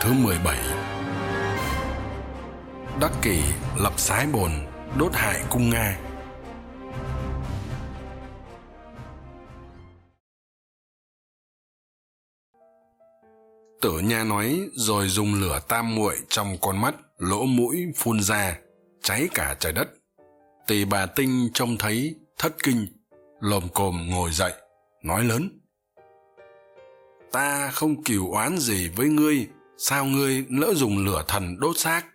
thứ 17 Đắc kỷ lập sái bồn đốt hại cung Nga Tử nha nói rồi dùng lửa tam muội trong con mắt, lỗ mũi phun ra, cháy cả trời đất. Tỳ bà tinh trông thấy thất kinh, lồm cồm ngồi dậy, nói lớn. Ta không cừu oán gì với ngươi, sao ngươi lỡ dùng lửa thần đốt xác?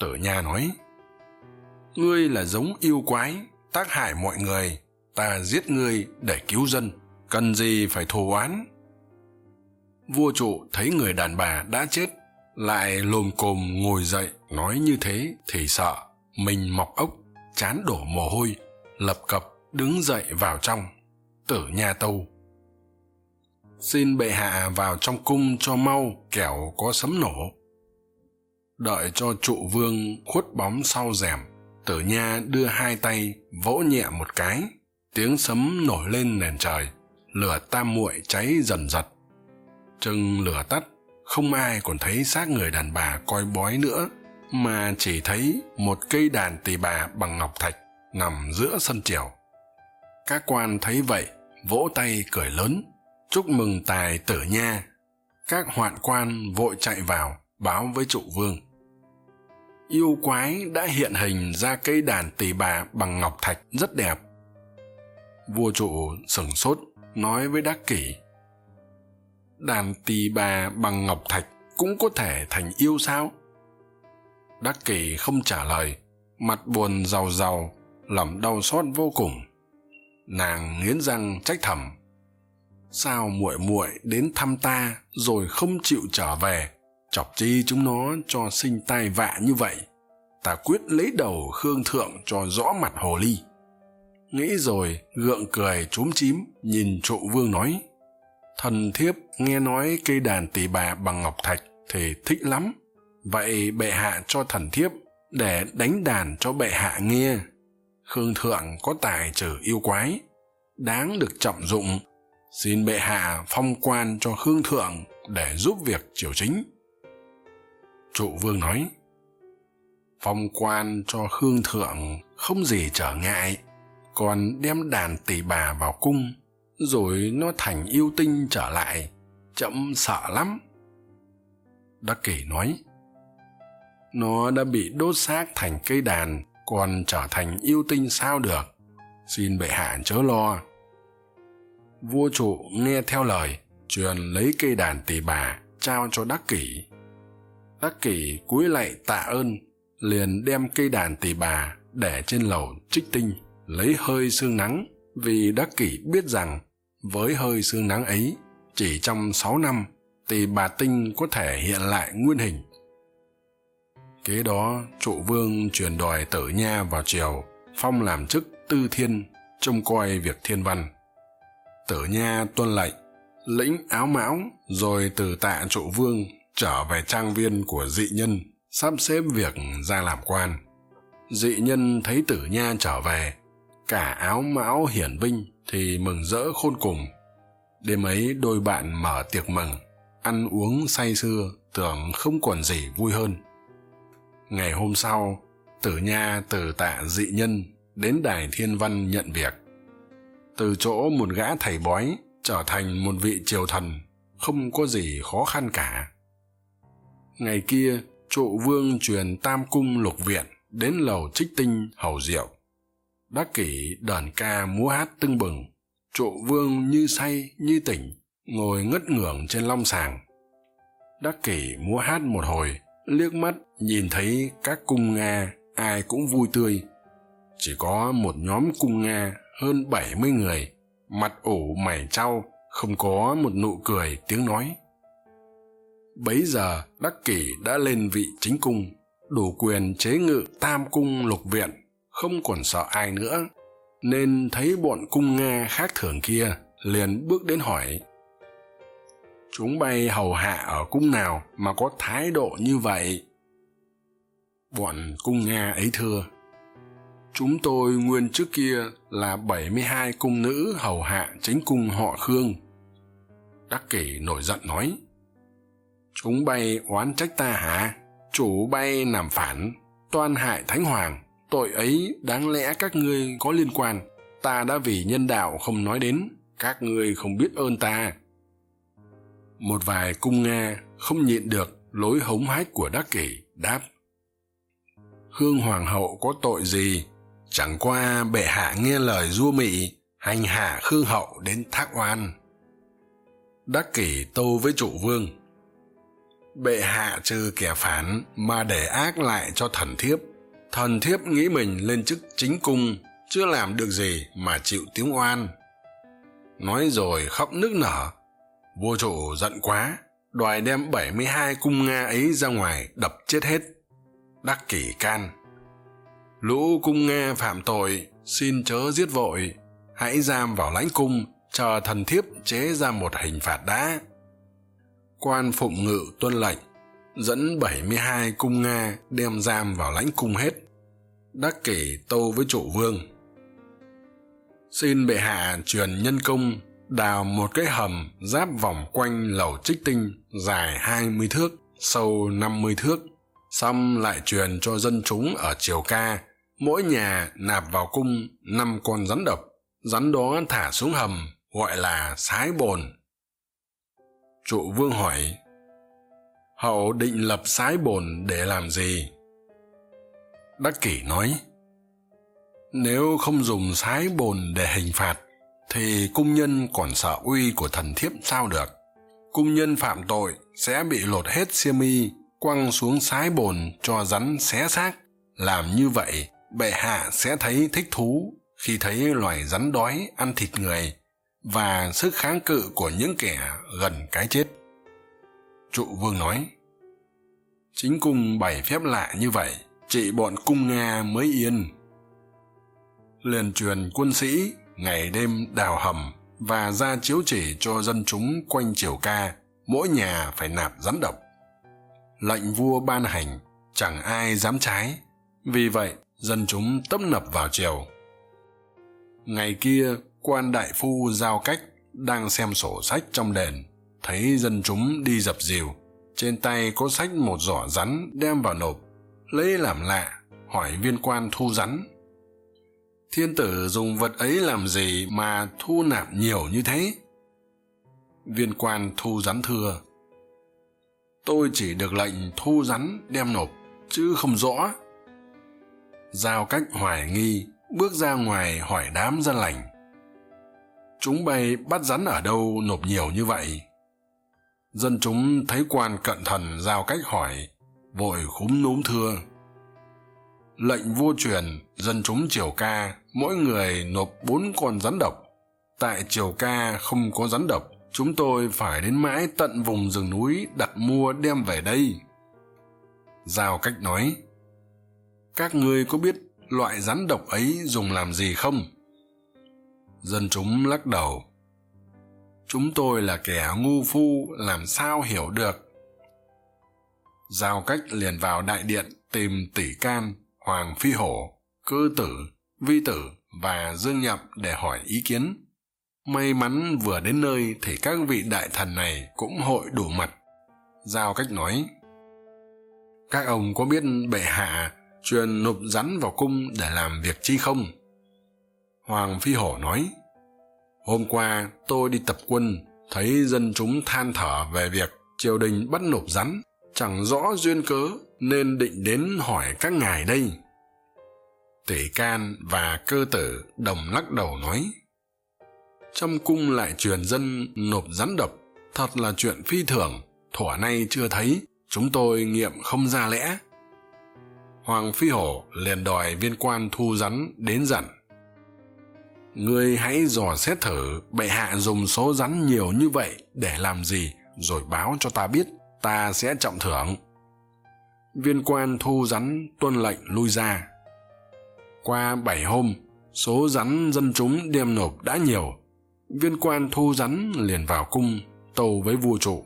Tử nha nói, ngươi là giống yêu quái, tác hại mọi người, ta giết ngươi để cứu dân, cần gì phải thù oán vua trụ thấy người đàn bà đã chết lại lồm cồm ngồi dậy nói như thế thì sợ mình mọc ốc chán đổ mồ hôi lập cập đứng dậy vào trong tử nha tâu xin bệ hạ vào trong cung cho mau kẻo có sấm nổ. Đợi cho trụ vương khuất bóng sau rèm, tử nha đưa hai tay vỗ nhẹ một cái, tiếng sấm nổi lên nền trời, lửa tam muội cháy dần dật. Chừng lửa tắt, không ai còn thấy xác người đàn bà coi bói nữa, mà chỉ thấy một cây đàn tỳ bà bằng ngọc thạch nằm giữa sân triều. Các quan thấy vậy, vỗ tay cười lớn chúc mừng tài tử nha. Các hoạn quan vội chạy vào, báo với trụ vương. Yêu quái đã hiện hình ra cây đàn tỳ bà bằng ngọc thạch rất đẹp. Vua trụ sửng sốt, nói với đắc kỷ. Đàn tỳ bà bằng ngọc thạch cũng có thể thành yêu sao? Đắc kỷ không trả lời, mặt buồn giàu giàu lòng đau xót vô cùng. Nàng nghiến răng trách thầm sao muội muội đến thăm ta rồi không chịu trở về? Chọc chi chúng nó cho sinh tai vạ như vậy. Ta quyết lấy đầu khương thượng cho rõ mặt hồ ly. Nghĩ rồi, gượng cười chúm chím, nhìn trụ vương nói, thần thiếp nghe nói cây đàn tỳ bà bằng ngọc thạch thì thích lắm. Vậy bệ hạ cho thần thiếp để đánh đàn cho bệ hạ nghe. Khương thượng có tài trừ yêu quái. Đáng được trọng dụng xin bệ hạ phong quan cho khương thượng để giúp việc triều chính. Trụ vương nói, phong quan cho khương thượng không gì trở ngại, còn đem đàn tỳ bà vào cung, rồi nó thành yêu tinh trở lại, chậm sợ lắm. Đắc kỷ nói, nó đã bị đốt xác thành cây đàn, còn trở thành yêu tinh sao được? Xin bệ hạ chớ lo vua trụ nghe theo lời, truyền lấy cây đàn tỳ bà, trao cho đắc kỷ. Đắc kỷ cúi lạy tạ ơn, liền đem cây đàn tỳ bà để trên lầu trích tinh, lấy hơi sương nắng, vì đắc kỷ biết rằng với hơi sương nắng ấy, chỉ trong sáu năm, tỳ bà tinh có thể hiện lại nguyên hình. Kế đó, trụ vương truyền đòi tử nha vào triều, phong làm chức tư thiên, trông coi việc thiên văn tử nha tuân lệnh, lĩnh áo mão, rồi từ tạ trụ vương trở về trang viên của dị nhân, sắp xếp việc ra làm quan. Dị nhân thấy tử nha trở về, cả áo mão hiển vinh thì mừng rỡ khôn cùng. Đêm ấy đôi bạn mở tiệc mừng, ăn uống say sưa, tưởng không còn gì vui hơn. Ngày hôm sau, tử nha từ tạ dị nhân đến đài thiên văn nhận việc từ chỗ một gã thầy bói trở thành một vị triều thần, không có gì khó khăn cả. Ngày kia, trụ vương truyền tam cung lục viện đến lầu trích tinh hầu diệu. đắc kỷ đờn ca múa hát tưng bừng, trụ vương như say, như tỉnh, ngồi ngất ngưởng trên long sàng. Đắc kỷ múa hát một hồi, liếc mắt nhìn thấy các cung nga ai cũng vui tươi. Chỉ có một nhóm cung nga hơn bảy mươi người, mặt ủ mày trao không có một nụ cười tiếng nói. Bấy giờ, đắc kỷ đã lên vị chính cung, đủ quyền chế ngự tam cung lục viện, không còn sợ ai nữa. Nên thấy bọn cung nga khác thường kia, liền bước đến hỏi, chúng bay hầu hạ ở cung nào mà có thái độ như vậy? Bọn cung nga ấy thưa chúng tôi nguyên trước kia là bảy mươi hai cung nữ hầu hạ chính cung họ khương. Đắc kỷ nổi giận nói, chúng bay oán trách ta hả? Chủ bay làm phản, toan hại thánh hoàng. Tội ấy đáng lẽ các ngươi có liên quan. Ta đã vì nhân đạo không nói đến, các ngươi không biết ơn ta. Một vài cung nga không nhịn được lối hống hách của đắc kỷ, đáp hương hoàng hậu có tội gì? Chẳng qua bệ hạ nghe lời du mị hành hạ khương hậu đến thác oan. Đắc kỷ tâu với trụ vương. Bệ hạ trừ kẻ phản mà để ác lại cho thần thiếp. Thần thiếp nghĩ mình lên chức chính cung, chưa làm được gì mà chịu tiếng oan. Nói rồi khóc nức nở. Vua trụ giận quá, đòi đem bảy mươi hai cung nga ấy ra ngoài đập chết hết. Đắc kỷ can lũ cung nga phạm tội, xin chớ giết vội. Hãy giam vào lãnh cung, chờ thần thiếp chế ra một hình phạt đã quan phụng ngự tuân lệnh, dẫn bảy mươi hai cung nga đem giam vào lãnh cung hết, đắc kỷ tâu với trụ vương. Xin bệ hạ truyền nhân công, đào một cái hầm giáp vòng quanh lầu trích tinh dài hai mươi thước, sâu năm mươi thước, xong lại truyền cho dân chúng ở triều ca mỗi nhà nạp vào cung năm con rắn độc, rắn đó thả xuống hầm, gọi là sái bồn. Trụ vương hỏi, hậu định lập sái bồn để làm gì? Đắc kỷ nói, nếu không dùng sái bồn để hình phạt, thì cung nhân còn sợ uy của thần thiếp sao được? Cung nhân phạm tội sẽ bị lột hết xiêm y, quăng xuống sái bồn cho rắn xé xác. Làm như vậy bệ hạ sẽ thấy thích thú khi thấy loài rắn đói ăn thịt người và sức kháng cự của những kẻ gần cái chết. Trụ vương nói, chính cung bày phép lạ như vậy trị bọn cung nga mới yên. Liền truyền quân sĩ, ngày đêm đào hầm và ra chiếu chỉ cho dân chúng quanh triều ca, mỗi nhà phải nạp rắn độc. Lệnh vua ban hành, chẳng ai dám trái. Vì vậy dân chúng tấp nập vào triều ngày kia, quan đại phu giao cách, đang xem sổ sách trong đền, thấy dân chúng đi dập dìu. Trên tay có sách một giỏ rắn đem vào nộp, lấy làm lạ, hỏi viên quan thu rắn. Thiên tử dùng vật ấy làm gì mà thu nạp nhiều như thế? Viên quan thu rắn thưa. Tôi chỉ được lệnh thu rắn đem nộp, chứ không rõ giao cách hoài nghi, bước ra ngoài hỏi đám dân lành. Chúng bay bắt rắn ở đâu nộp nhiều như vậy? Dân chúng thấy quan cận thần giao cách hỏi, vội khúm núm thưa. Lệnh vua truyền, dân chúng triều ca, mỗi người nộp bốn con rắn độc. Tại triều ca không có rắn độc, chúng tôi phải đến mãi tận vùng rừng núi đặt mua đem về đây. Giao cách nói các ngươi có biết loại rắn độc ấy dùng làm gì không? Dân chúng lắc đầu. Chúng tôi là kẻ ngu phu, làm sao hiểu được? Giao cách liền vào đại điện tìm tỷ can, hoàng phi hổ, cơ tử, vi tử và dương nhập để hỏi ý kiến. May mắn vừa đến nơi thì các vị đại thần này cũng hội đủ mặt. Giao cách nói, các ông có biết bệ hạ truyền nộp rắn vào cung để làm việc chi không? Hoàng phi hổ nói, hôm qua tôi đi tập quân, thấy dân chúng than thở về việc triều đình bắt nộp rắn, chẳng rõ duyên cớ nên định đến hỏi các ngài đây. Tỷ can và cơ tử đồng lắc đầu nói, trong cung lại truyền dân nộp rắn độc, thật là chuyện phi thường, thuở nay chưa thấy, chúng tôi nghiệm không ra lẽ hoàng phi hổ liền đòi viên quan thu rắn đến dặn. Ngươi hãy dò xét thử bệ hạ dùng số rắn nhiều như vậy để làm gì, rồi báo cho ta biết, ta sẽ trọng thưởng. Viên quan thu rắn tuân lệnh lui ra. Qua bảy hôm, số rắn dân chúng đem nộp đã nhiều. Viên quan thu rắn liền vào cung, tâu với vua trụ.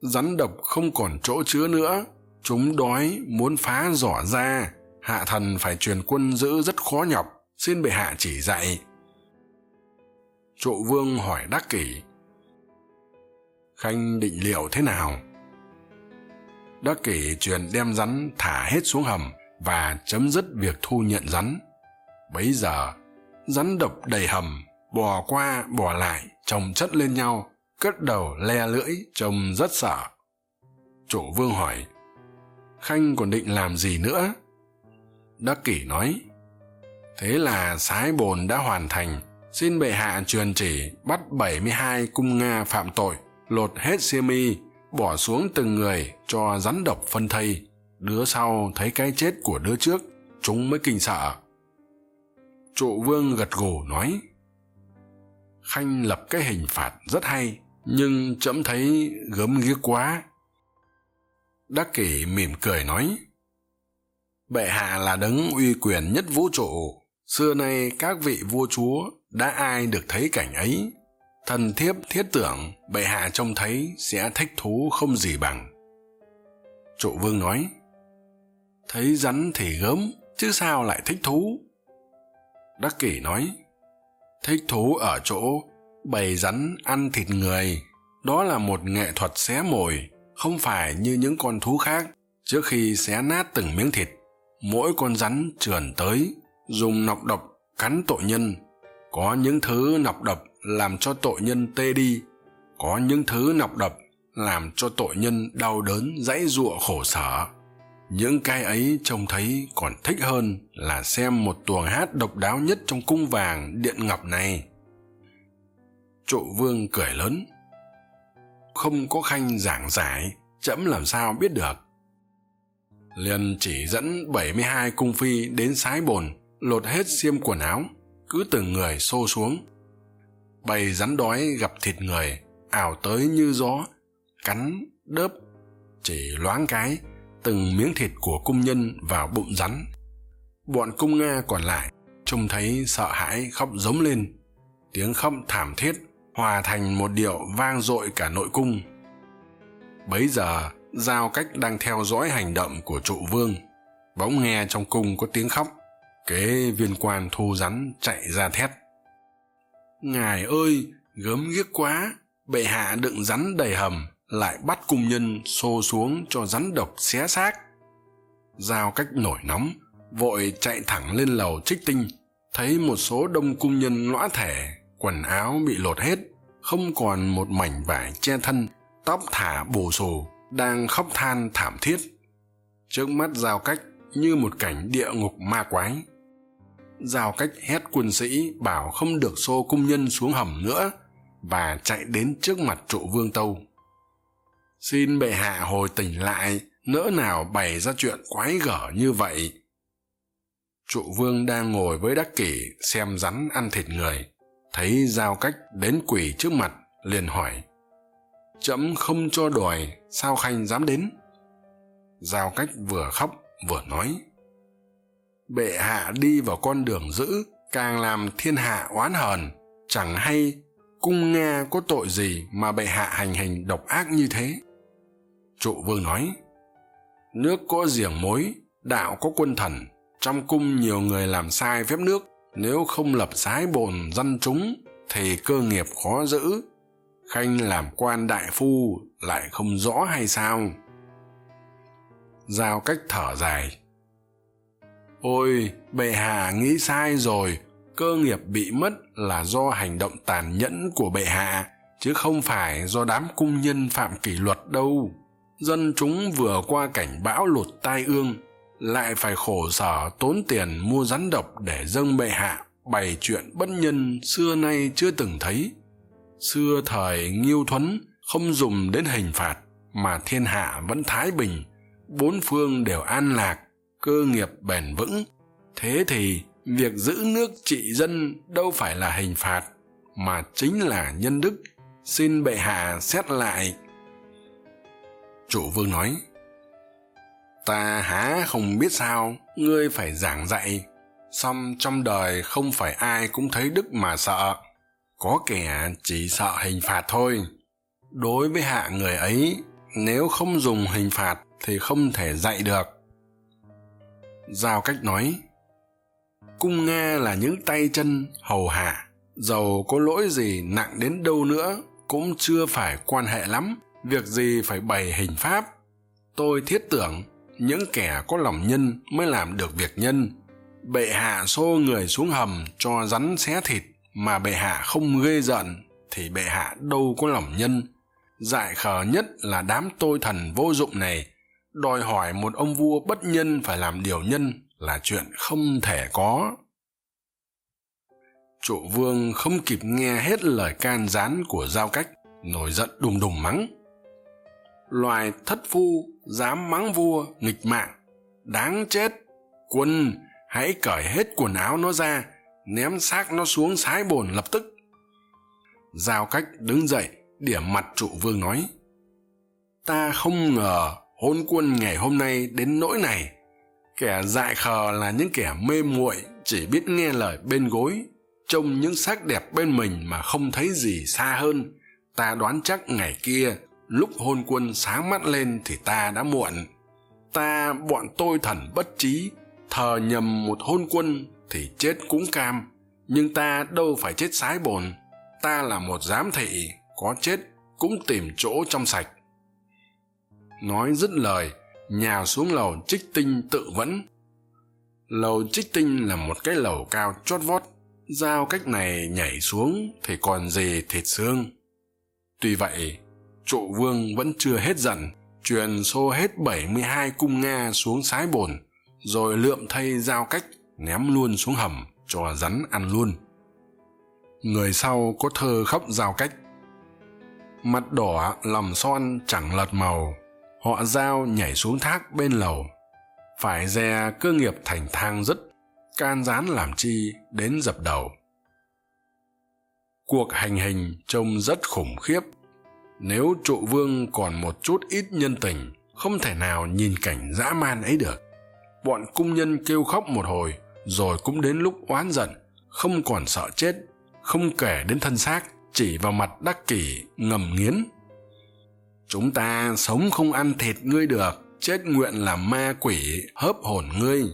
Rắn độc không còn chỗ chứa nữa chúng đói, muốn phá giỏ ra. Hạ thần phải truyền quân giữ rất khó nhọc. Xin bệ hạ chỉ dạy. Trụ vương hỏi đắc kỷ. Khanh định liệu thế nào? Đắc kỷ truyền đem rắn thả hết xuống hầm và chấm dứt việc thu nhận rắn. Bấy giờ, rắn độc đầy hầm, bò qua, bò lại, chồng chất lên nhau, cất đầu le lưỡi, trông rất sợ. Chủ vương hỏi khanh còn định làm gì nữa? Đắc kỷ nói, thế là sái bồn đã hoàn thành. Xin bệ hạ truyền chỉ bắt bảy mươi hai cung nga phạm tội, lột hết xiêm y, bỏ xuống từng người cho rắn độc phân thây. Đứa sau thấy cái chết của đứa trước, chúng mới kinh sợ. Trụ vương gật gù nói, khanh lập cái hình phạt rất hay, nhưng trẫm thấy gớm ghiếc quá đắc kỷ mỉm cười nói, bệ hạ là đấng uy quyền nhất vũ trụ. Xưa nay các vị vua chúa đã ai được thấy cảnh ấy? Thần thiếp, thiết tưởng, bệ hạ trông thấy sẽ thích thú không gì bằng. Trụ vương nói, thấy rắn thì gớm, chứ sao lại thích thú? Đắc kỷ nói, thích thú ở chỗ bầy rắn ăn thịt người, đó là một nghệ thuật xé mồi không phải như những con thú khác. Trước khi xé nát từng miếng thịt, mỗi con rắn trườn tới, dùng nọc độc cắn tội nhân. Có những thứ nọc độc làm cho tội nhân tê đi, có những thứ nọc độc làm cho tội nhân đau đớn, dãy giụa khổ sở. Những cái ấy trông thấy còn thích hơn là xem một tuồng hát độc đáo nhất trong cung vàng điện ngọc này. Trụ vương cười lớn không có khanh giảng giải trẫm làm sao biết được. Liền chỉ dẫn bảy mươi hai cung phi đến sái bồn, lột hết xiêm quần áo, cứ từng người xô xuống. Bầy rắn đói gặp thịt người, ảo tới như gió, cắn, đớp, chỉ loáng cái, từng miếng thịt của cung nhân vào bụng rắn. Bọn cung nga còn lại, trông thấy sợ hãi khóc giống lên, tiếng khóc thảm thiết hòa thành một điệu vang dội cả nội cung. Bấy giờ, giao cách đang theo dõi hành động của trụ vương, bỗng nghe trong cung có tiếng khóc, kế viên quan thu rắn chạy ra thét. Ngài ơi, gớm ghiếc quá, bệ hạ đựng rắn đầy hầm, lại bắt cung nhân xô xuống cho rắn độc xé xác. Giao cách nổi nóng, vội chạy thẳng lên lầu trích tinh, thấy một số đông cung nhân lõa thể quần áo bị lột hết, không còn một mảnh vải che thân, tóc thả bù xù đang khóc than thảm thiết. Trước mắt giao cách như một cảnh địa ngục ma quái. Giao cách hét quân sĩ bảo không được xô cung nhân xuống hầm nữa và chạy đến trước mặt trụ vương tâu. Xin bệ hạ hồi tỉnh lại, nỡ nào bày ra chuyện quái gở như vậy. Trụ vương đang ngồi với đắc kỷ xem rắn ăn thịt người thấy giao cách đến quỳ trước mặt, liền hỏi trẫm không cho đòi, sao khanh dám đến? Giao cách vừa khóc vừa nói, bệ hạ đi vào con đường dữ, càng làm thiên hạ oán hờn. Chẳng hay cung nga có tội gì mà bệ hạ hành hình độc ác như thế? Trụ vương nói, nước có giềng mối, đạo có quân thần. Trong cung nhiều người làm sai phép nước nếu không lập sái bồn dân chúng, thì cơ nghiệp khó giữ. Khanh làm quan đại phu lại không rõ hay sao? Giao cách thở dài. Ôi, bệ hạ nghĩ sai rồi. Cơ nghiệp bị mất là do hành động tàn nhẫn của bệ hạ, chứ không phải do đám cung nhân phạm kỷ luật đâu. Dân chúng vừa qua cảnh bão lụt tai ương lại phải khổ sở tốn tiền mua rắn độc để dâng bệ hạ, bày chuyện bất nhân xưa nay chưa từng thấy. Xưa thời nghiêu thuấn không dùng đến hình phạt, mà thiên hạ vẫn thái bình. Bốn phương đều an lạc, cơ nghiệp bền vững. Thế thì việc giữ nước trị dân đâu phải là hình phạt, mà chính là nhân đức. Xin bệ hạ xét lại. Chủ vương nói ta há không biết sao, ngươi phải giảng dạy. Song trong đời không phải ai cũng thấy đức mà sợ. Có kẻ chỉ sợ hình phạt thôi. Đối với hạ người ấy, nếu không dùng hình phạt thì không thể dạy được. Giao cách nói, cung nga là những tay chân hầu hạ dầu có lỗi gì nặng đến đâu nữa cũng chưa phải quan hệ lắm, việc gì phải bày hình pháp. Tôi thiết tưởng những kẻ có lòng nhân mới làm được việc nhân. Bệ hạ xô người xuống hầm cho rắn xé thịt mà bệ hạ không ghê giận thì bệ hạ đâu có lòng nhân. Dại khờ nhất là đám tôi thần vô dụng này. Đòi hỏi một ông vua bất nhân phải làm điều nhân là chuyện không thể có. Trụ vương không kịp nghe hết lời can gián của giao cách, nổi giận đùng đùng mắng. Loài thất phu dám mắng vua, nghịch mạng. Đáng chết, quân, hãy cởi hết quần áo nó ra, ném xác nó xuống sái bồn lập tức. Giao cách đứng dậy, điểm mặt trụ vương nói, ta không ngờ hôn quân ngày hôm nay đến nỗi này. Kẻ dại khờ là những kẻ mê muội, chỉ biết nghe lời bên gối, trông những xác đẹp bên mình mà không thấy gì xa hơn. Ta đoán chắc ngày kia lúc hôn quân sáng mắt lên thì ta đã muộn. Ta, bọn tôi thần bất trí, thờ nhầm một hôn quân thì chết cũng cam. Nhưng ta đâu phải chết sái bồn. Ta là một giám thị, có chết cũng tìm chỗ trong sạch. Nói dứt lời, nhào xuống lầu trích tinh tự vẫn. Lầu trích tinh là một cái lầu cao chót vót. Giao cách này nhảy xuống thì còn gì thịt xương. Tuy vậy trụ vương vẫn chưa hết dần truyền xô hết bảy mươi hai cung nga xuống sái bồn, rồi lượm thay giao cách, ném luôn xuống hầm, cho rắn ăn luôn. Người sau có thơ khóc giao cách. Mặt đỏ lòng son chẳng lật màu, họ giao nhảy xuống thác bên lầu. Phải dè cơ nghiệp thành thang dứt, can gián làm chi đến dập đầu. Cuộc hành hình trông rất khủng khiếp nếu trụ vương còn một chút ít nhân tình, không thể nào nhìn cảnh dã man ấy được. Bọn cung nhân kêu khóc một hồi, rồi cũng đến lúc oán giận, không còn sợ chết, không kể đến thân xác, chỉ vào mặt đắc kỷ, ngầm nghiến. Chúng ta sống không ăn thịt ngươi được, chết nguyện là ma quỷ, hớp hồn ngươi.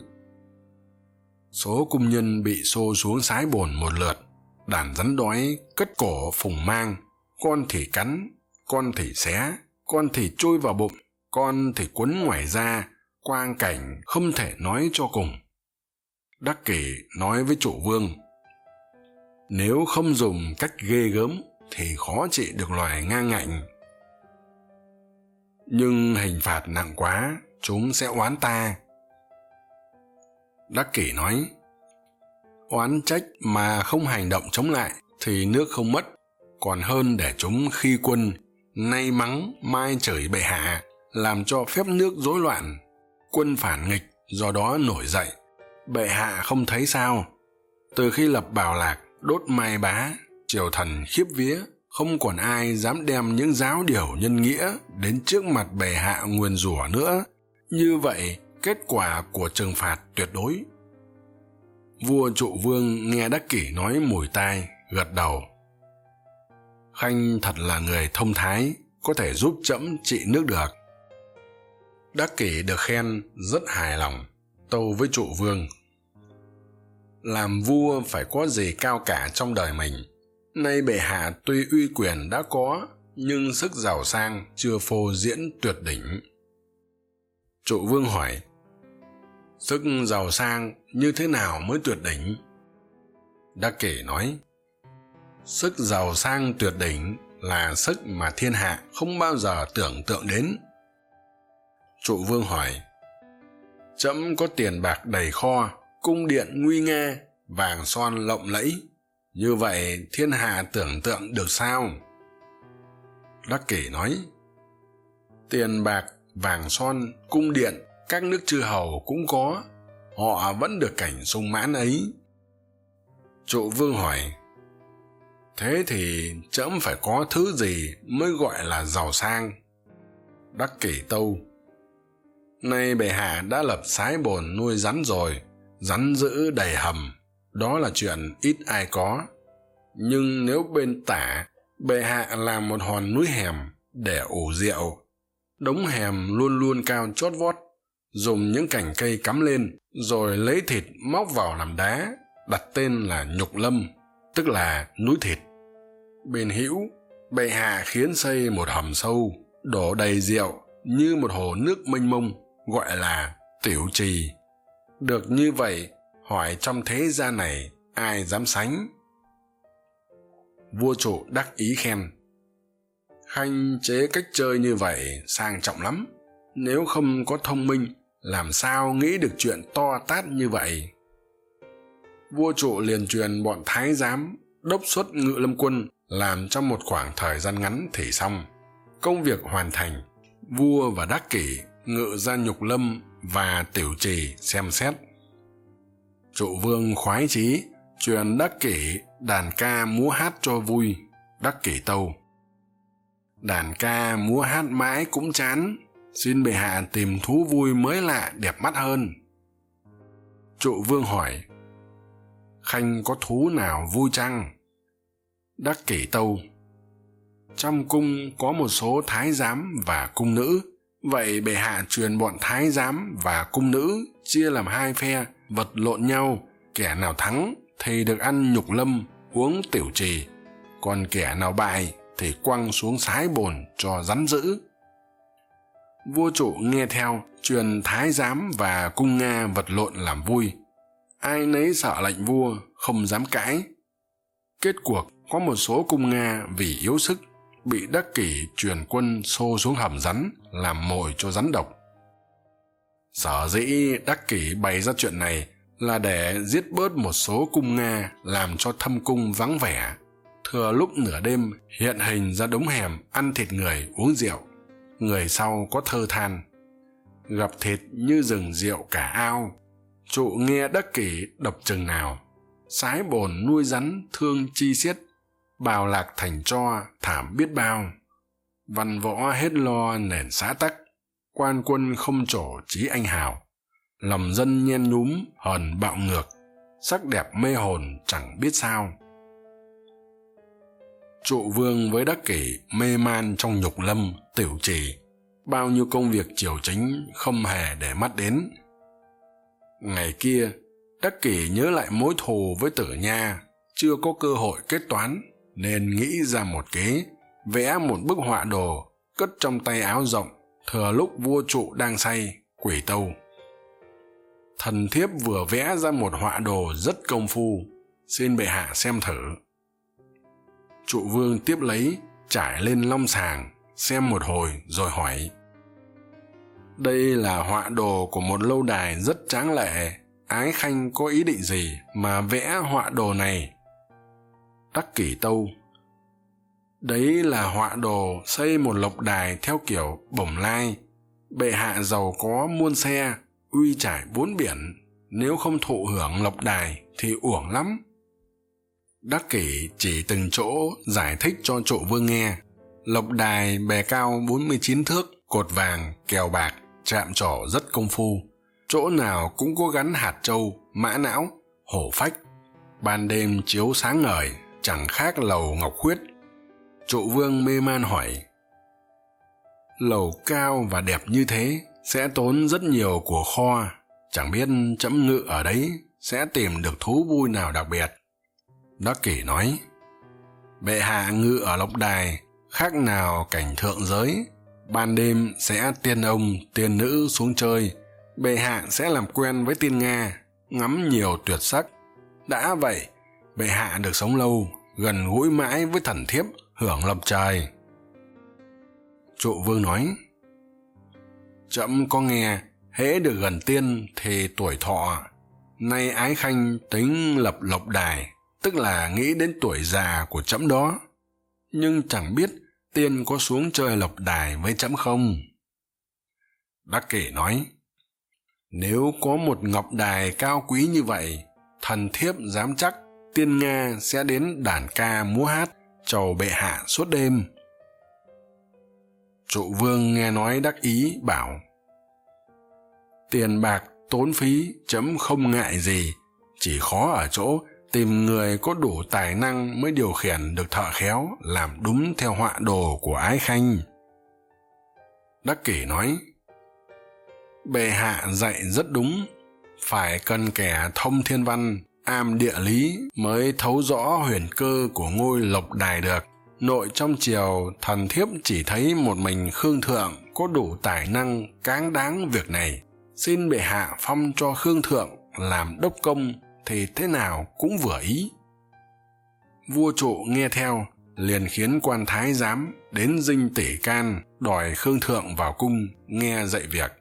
Số cung nhân bị xô xuống sái bồn một lượt, đàn rắn đói, cất cổ phùng mang, con thì cắn con thì xé, con thì trôi vào bụng, con thì quấn ngoài ra, quang cảnh không thể nói cho cùng. Đắc kỷ nói với chủ vương, nếu không dùng cách ghê gớm thì khó trị được loài ngang ngạnh. Nhưng hình phạt nặng quá, chúng sẽ oán ta. Đắc kỷ nói, oán trách mà không hành động chống lại thì nước không mất, còn hơn để chúng khi quân nay mắng, mai chửi bệ hạ, làm cho phép nước rối loạn. Quân phản nghịch, do đó nổi dậy. Bệ hạ không thấy sao? Từ khi lập bảo lạc, đốt mai bá, triều thần khiếp vía, không còn ai dám đem những giáo điều nhân nghĩa đến trước mặt bệ hạ nguyền rủa nữa. Như vậy, kết quả của trừng phạt tuyệt đối. Vua trụ vương nghe đắc kỷ nói mùi tai, gật đầu khanh thật là người thông thái, có thể giúp trẫm trị nước được. Đắc kỷ được khen rất hài lòng, tâu với trụ vương. Làm vua phải có gì cao cả trong đời mình. Nay bệ hạ tuy uy quyền đã có, nhưng sức giàu sang chưa phô diễn tuyệt đỉnh. Trụ vương hỏi, sức giàu sang như thế nào mới tuyệt đỉnh? Đắc kỷ nói sức giàu sang tuyệt đỉnh là sức mà thiên hạ không bao giờ tưởng tượng đến. Trụ vương hỏi trẫm có tiền bạc đầy kho, cung điện nguy nga, vàng son lộng lẫy, như vậy thiên hạ tưởng tượng được sao? Đắc kỷ nói, tiền bạc, vàng son, cung điện, các nước chư hầu cũng có, họ vẫn được cảnh sung mãn ấy. Trụ vương hỏi thế thì trẫm phải có thứ gì mới gọi là giàu sang? Đắc kỷ tâu. Nay bệ hạ đã lập sái bồn nuôi rắn rồi, rắn giữ đầy hầm. Đó là chuyện ít ai có. Nhưng nếu bên tả, bệ hạ làm một hòn núi hẻm để ủ rượu. Đống hẻm luôn luôn cao chót vót, dùng những cành cây cắm lên, rồi lấy thịt móc vào làm đá, đặt tên là nhục lâm, tức là núi thịt bên hữu, bệ hạ khiến xây một hầm sâu, đổ đầy rượu như một hồ nước mênh mông, gọi là tiểu trì. Được như vậy, hỏi trong thế gian này ai dám sánh? Vua trụ đắc ý khen. Khanh chế cách chơi như vậy sang trọng lắm. Nếu không có thông minh, làm sao nghĩ được chuyện to tát như vậy? Vua trụ liền truyền bọn thái giám đốc xuất ngự lâm quân làm trong một khoảng thời gian ngắn thì xong. Công việc hoàn thành, vua và đắc kỷ ngự ra nhục lâm và tiểu trì xem xét. Trụ vương khoái chí truyền đắc kỷ đàn ca múa hát cho vui, đắc kỷ tâu. Đàn ca múa hát mãi cũng chán, xin bệ hạ tìm thú vui mới lạ đẹp mắt hơn. Trụ vương hỏi, khanh có thú nào vui chăng? Đắc kỷ tâu. Trong cung có một số thái giám và cung nữ. Vậy bệ hạ truyền bọn thái giám và cung nữ chia làm hai phe, vật lộn nhau, kẻ nào thắng thì được ăn nhục lâm uống tiểu trì. Còn kẻ nào bại thì quăng xuống sái bồn cho rắn dữ vua trụ nghe theo, truyền thái giám và cung nga vật lộn làm vui. Ai nấy sợ lệnh vua, không dám cãi. Kết cuộc có một số cung nga vì yếu sức bị đắc kỷ truyền quân xô xuống hầm rắn làm mồi cho rắn độc. Sở dĩ đắc kỷ bày ra chuyện này là để giết bớt một số cung nga làm cho thâm cung vắng vẻ. Thừa lúc nửa đêm hiện hình ra đống hẻm ăn thịt người uống rượu, người sau có thơ than, gặp thịt như rừng rượu cả ao, trụ nghe đắc kỷ độc chừng nào, sái bồn nuôi rắn thương chi xiết bào lạc thành cho thảm biết bao. Văn võ hết lo nền xã tắc, quan quân không trổ trí anh hào. Lòng dân nhen nhúm hờn bạo ngược, sắc đẹp mê hồn chẳng biết sao. Trụ vương với đắc kỷ, mê man trong nhục lâm, tiểu trì. Bao nhiêu công việc triều chính không hề để mắt đến. Ngày kia, đắc kỷ nhớ lại mối thù với tử nha, chưa có cơ hội kết toán nên nghĩ ra một kế, vẽ một bức họa đồ, cất trong tay áo rộng, thừa lúc vua trụ đang say, quỷ tâu. Thần thiếp vừa vẽ ra một họa đồ rất công phu, xin bệ hạ xem thử. Trụ vương tiếp lấy, trải lên long sàng, xem một hồi rồi hỏi. Đây là họa đồ của một lâu đài rất tráng lệ, ái khanh có ý định gì mà vẽ họa đồ này? Đắc kỷ tâu. Đấy là họa đồ xây một lộc đài theo kiểu bổng lai. Bệ hạ giàu có muôn xe, uy trải bốn biển. Nếu không thụ hưởng lộc đài thì uổng lắm. Đắc kỷ chỉ từng chỗ giải thích cho trụ vương nghe. Lộc đài bề cao bốn mươi chín thước, cột vàng, kèo bạc, chạm trỏ rất công phu. Chỗ nào cũng có gắn hạt trâu, mã não, hổ phách. Ban đêm chiếu sáng ngời chẳng khác lầu ngọc khuyết trụ vương mê man hỏi, lầu cao và đẹp như thế sẽ tốn rất nhiều của kho. Chẳng biết chấm ngự ở đấy sẽ tìm được thú vui nào đặc biệt. Đắc kỷ nói, bệ hạ ngự ở lộc đài, khác nào cảnh thượng giới. Ban đêm sẽ tiên ông, tiên nữ xuống chơi. Bệ hạ sẽ làm quen với tiên nga, ngắm nhiều tuyệt sắc. Đã vậy bệ hạ được sống lâu, gần gũi mãi với thần thiếp, hưởng lộc trời trụ vương nói trẫm có nghe, hễ được gần tiên thì tuổi thọ, nay ái khanh tính lập lộc đài, tức là nghĩ đến tuổi già của trẫm đó. Nhưng chẳng biết tiên có xuống chơi lộc đài với trẫm không? Đắc kỷ nói, nếu có một ngọc đài cao quý như vậy, thần thiếp dám chắc tiên nga sẽ đến đàn ca múa hát chầu bệ hạ suốt đêm. Trụ vương nghe nói đắc ý, bảo, tiền bạc tốn phí chấm không ngại gì, chỉ khó ở chỗ tìm người có đủ tài năng mới điều khiển được thợ khéo làm đúng theo họa đồ của ái khanh. Đắc kỷ nói, bệ hạ dạy rất đúng, phải cần kẻ thông thiên văn am địa lý mới thấu rõ huyền cơ của ngôi lộc đài được. Nội trong triều, thần thiếp chỉ thấy một mình khương thượng có đủ tài năng cáng đáng việc này. Xin bệ hạ phong cho khương thượng làm đốc công, thì thế nào cũng vừa ý. Vua trụ nghe theo, liền khiến quan thái giám đến dinh tỷ can đòi khương thượng vào cung nghe dạy việc.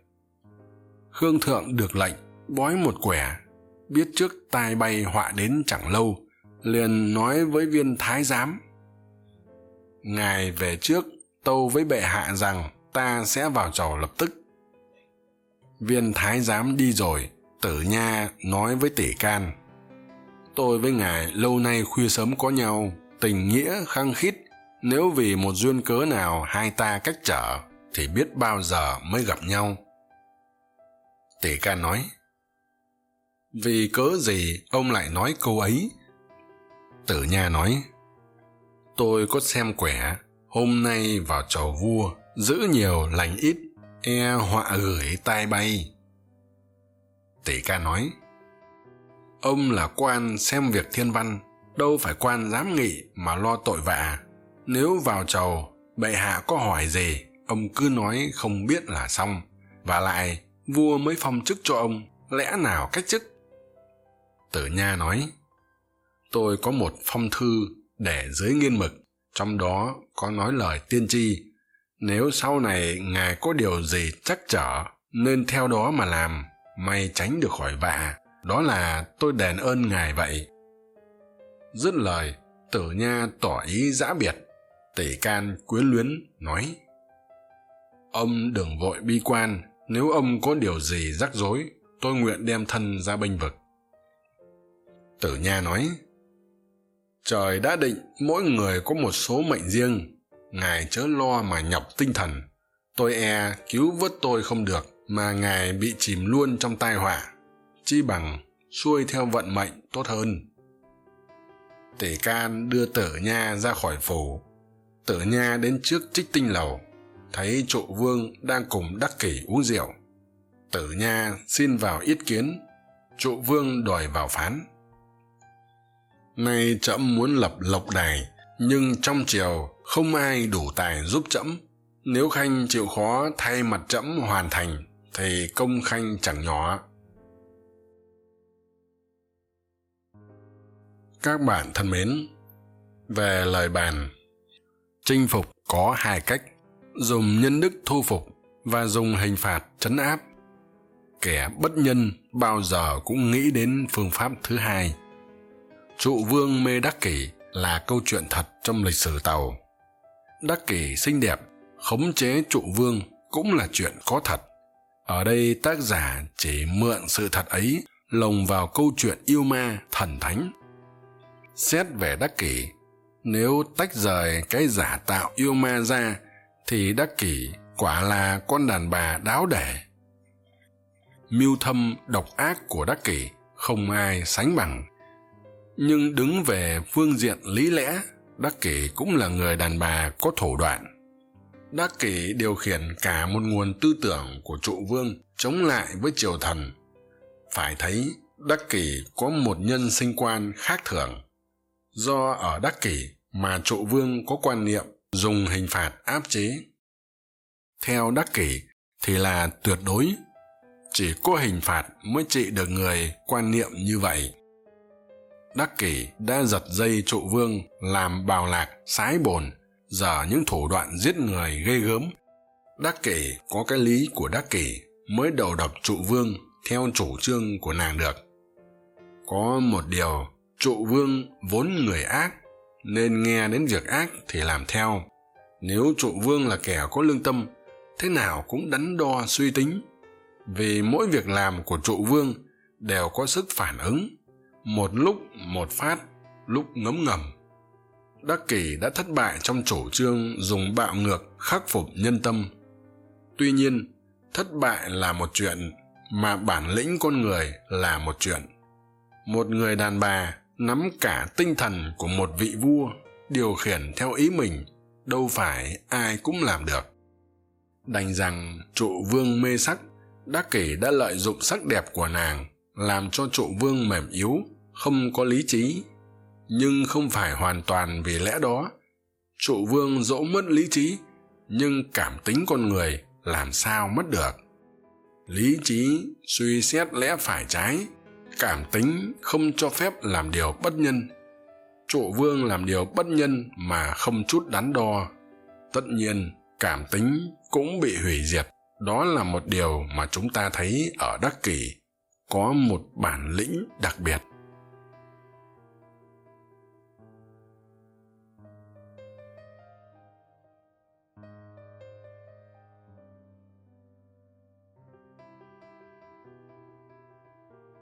Khương thượng được lệnh, bói một quẻ biết trước tai bay họa đến chẳng lâu, liền nói với viên thái giám, ngài về trước, tâu với bệ hạ rằng ta sẽ vào chầu lập tức. Viên thái giám đi rồi, tử nha nói với tỷ can, tôi với ngài lâu nay khuya sớm có nhau, tình nghĩa khăng khít, nếu vì một duyên cớ nào hai ta cách trở thì biết bao giờ mới gặp nhau. Tỷ can nói vì cớ gì ông lại nói câu ấy? Tử nha nói, tôi có xem quẻ, hôm nay vào chầu vua, giữ nhiều lành ít e họa gửi tai bay. Tỷ ca nói, ông là quan xem việc thiên văn, đâu phải quan giám nghị mà lo tội vạ. Nếu vào chầu bệ hạ có hỏi gì, ông cứ nói không biết là xong. Và lại, vua mới phong chức cho ông, lẽ nào cách chức? Tử nha nói, tôi có một phong thư để dưới nghiên mực, trong đó có nói lời tiên tri, nếu sau này ngài có điều gì chắc trở, nên theo đó mà làm, may tránh được khỏi vạ. Đó là tôi đền ơn ngài vậy. Dứt lời, tử nha tỏ ý giã biệt. Tỷ can quyến luyến nói, ông đừng vội bi quan, nếu ông có điều gì rắc rối, tôi nguyện đem thân ra bênh vực tử nha nói, trời đã định mỗi người có một số mệnh riêng, ngài chớ lo mà nhọc tinh thần. Tôi e cứu vớt tôi không được mà ngài bị chìm luôn trong tai họa, chi bằng xuôi theo vận mệnh tốt hơn. Tể can đưa tử nha ra khỏi phủ. Tử nha đến trước trích tinh lầu, thấy trụ vương đang cùng đắc kỷ uống rượu. Tử nha xin vào yết kiến, trụ vương đòi vào phán nay trẫm muốn lập lộc đài, nhưng trong triều không ai đủ tài giúp trẫm. Nếu khanh chịu khó thay mặt trẫm hoàn thành, thì công khanh chẳng nhỏ. Các bạn thân mến, về lời bàn. Chinh phục có hai cách, dùng nhân đức thu phục và dùng hình phạt trấn áp. Kẻ bất nhân bao giờ cũng nghĩ đến phương pháp thứ hai trụ vương mê đắc kỷ là câu chuyện thật trong lịch sử tàu. Đắc kỷ xinh đẹp, khống chế trụ vương cũng là chuyện có thật. Ở đây tác giả chỉ mượn sự thật ấy lồng vào câu chuyện yêu ma thần thánh. Xét về đắc kỷ, nếu tách rời cái giả tạo yêu ma ra, thì đắc kỷ quả là con đàn bà đáo để mưu thâm độc ác của đắc kỷ không ai sánh bằng nhưng đứng về phương diện lý lẽ, đắc kỷ cũng là người đàn bà có thủ đoạn. Đắc kỷ điều khiển cả một nguồn tư tưởng của trụ vương chống lại với triều thần. Phải thấy, đắc kỷ có một nhân sinh quan khác thường. Do ở đắc kỷ mà trụ vương có quan niệm dùng hình phạt áp chế. Theo đắc kỷ thì là tuyệt đối, chỉ có hình phạt mới trị được người quan niệm như vậy đắc kỷ đã giật dây trụ vương, làm bào lạc, sái bồn. Dở những thủ đoạn giết người ghê gớm. Đắc kỷ có cái lý của đắc kỷ mới đầu độc trụ vương theo chủ trương của nàng được. Có một điều, trụ vương vốn người ác, nên nghe đến việc ác thì làm theo. Nếu trụ vương là kẻ có lương tâm, thế nào cũng đắn đo suy tính. Vì mỗi việc làm của trụ vương đều có sức phản ứng một lúc, một phát, lúc ngấm ngầm. Đắc kỷ đã thất bại trong chủ trương dùng bạo ngược khắc phục nhân tâm. Tuy nhiên, thất bại là một chuyện mà bản lĩnh con người là một chuyện. Một người đàn bà nắm cả tinh thần của một vị vua, điều khiển theo ý mình, đâu phải ai cũng làm được. Đành rằng trụ vương mê sắc, đắc kỷ đã lợi dụng sắc đẹp của nàng, làm cho trụ vương mềm yếu không có lý trí, nhưng không phải hoàn toàn vì lẽ đó. Trụ vương dỗ mất lý trí, nhưng cảm tính con người làm sao mất được? Lý trí suy xét lẽ phải trái, cảm tính không cho phép làm điều bất nhân. Trụ vương làm điều bất nhân mà không chút đắn đo. Tất nhiên, cảm tính cũng bị hủy diệt. Đó là một điều mà chúng ta thấy ở đắc kỷ, có một bản lĩnh đặc biệt.